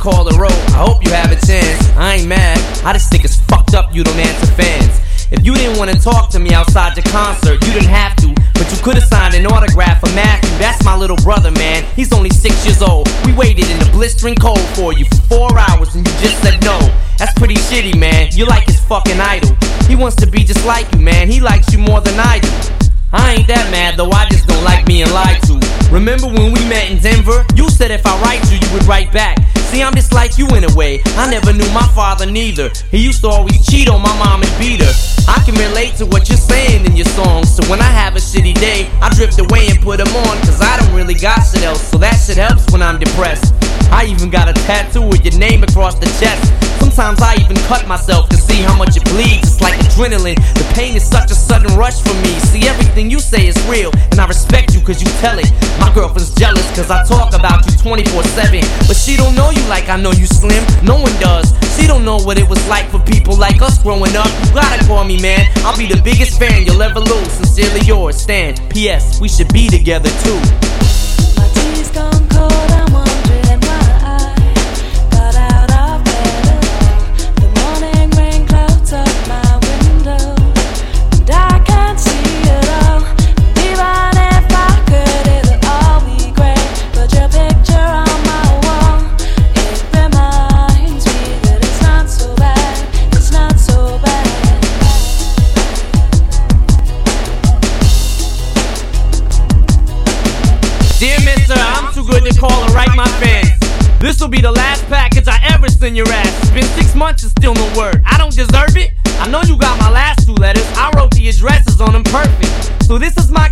Called a road. I hope you have a chance. I ain't mad. I just think it's fucked up you don't answer fans. If you didn't want to talk to me outside your concert, you didn't have to. But you could have signed an autograph for Matthew. That's my little brother, man. He's only six years old. We waited in the blistering cold for you for four hours and you just said no. That's pretty shitty, man. You're like his fucking idol. He wants to be just like you, man. He likes you more than I do. I ain't that mad though, I just don't like being lied to. Remember when we met in Denver? You said if I write you, you would write back. See, I'm just like you in a way. I never knew my father neither. He used to always cheat on my mom and beat her. I can relate to what you're saying in your songs. So when I have a shitty day, I drift away and put them on. Cause I don't really got shit else. So that shit helps when I'm depressed. I even got a tattoo with your name across the chest. Sometimes I even cut myself to see how much it bleeds. It's like adrenaline. The pain is such a sudden rush for me. See, everything you say is real, and I respect you cause you tell it. My girlfriend's jealous cause I talk about you 24 7. But she don't know you like I know you Slim. No one does. She don't know what it was like for people like us growing up. You gotta call me, man. I'll be the biggest fan you'll ever lose. Sincerely yours, Stan. P.S. We should be together too. Good to call and write my fans. This'll be the last package I ever send your ass. It's been six months and still no word. I don't deserve it. I know you got my last two letters. I wrote the addresses on them perfect. So this is my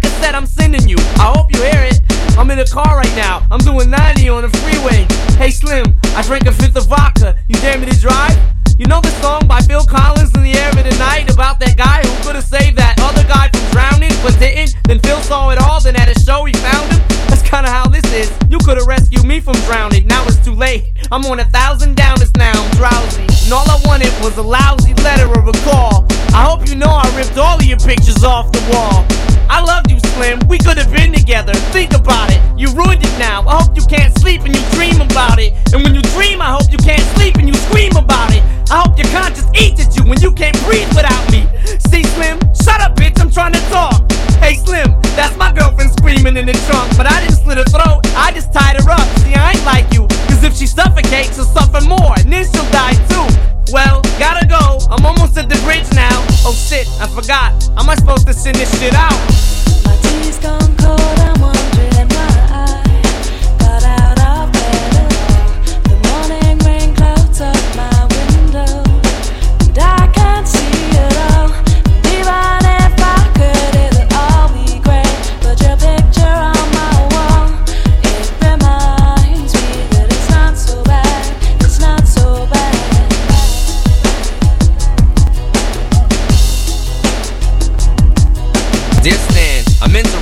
I'm on a thousand downers now, I'm drowsy. And all I wanted was a lousy letter or a call. I hope you know I ripped all of your pictures off the wall. I loved you, Slim. We could have been together. Think about it. You ruined it now. I hope you can't sleep and you dream about it. And when you dream, I hope you can't sleep and you scream about it. I hope your conscience eats at you when you can't breathe without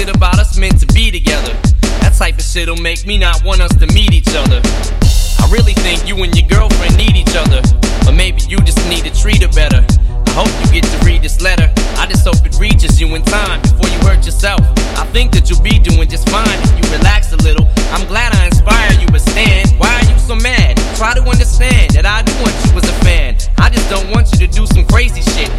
shit about us meant to be together. That type of shit'll make me not want us to meet each other. I really think you and your girlfriend need each other. Or maybe you just need to treat her better. I hope you get to read this letter. I just hope it reaches you in time before you hurt yourself. I think that you'll be doing just fine if you relax a little. I'm glad I inspired you, but Stan. Why are you so mad? Try to understand that I do want you as a fan. I just don't want you to do some crazy shit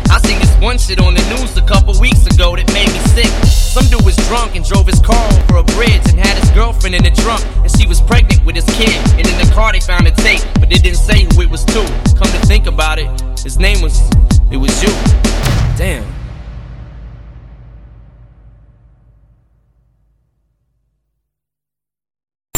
shit on the news a couple weeks ago that made me sick. Some dude was drunk and drove his car over a bridge and had his girlfriend in the trunk, and she was pregnant with his kid. And in the car they found a tape, but it didn't say who it was to. Come to think about it, his name was, it was you.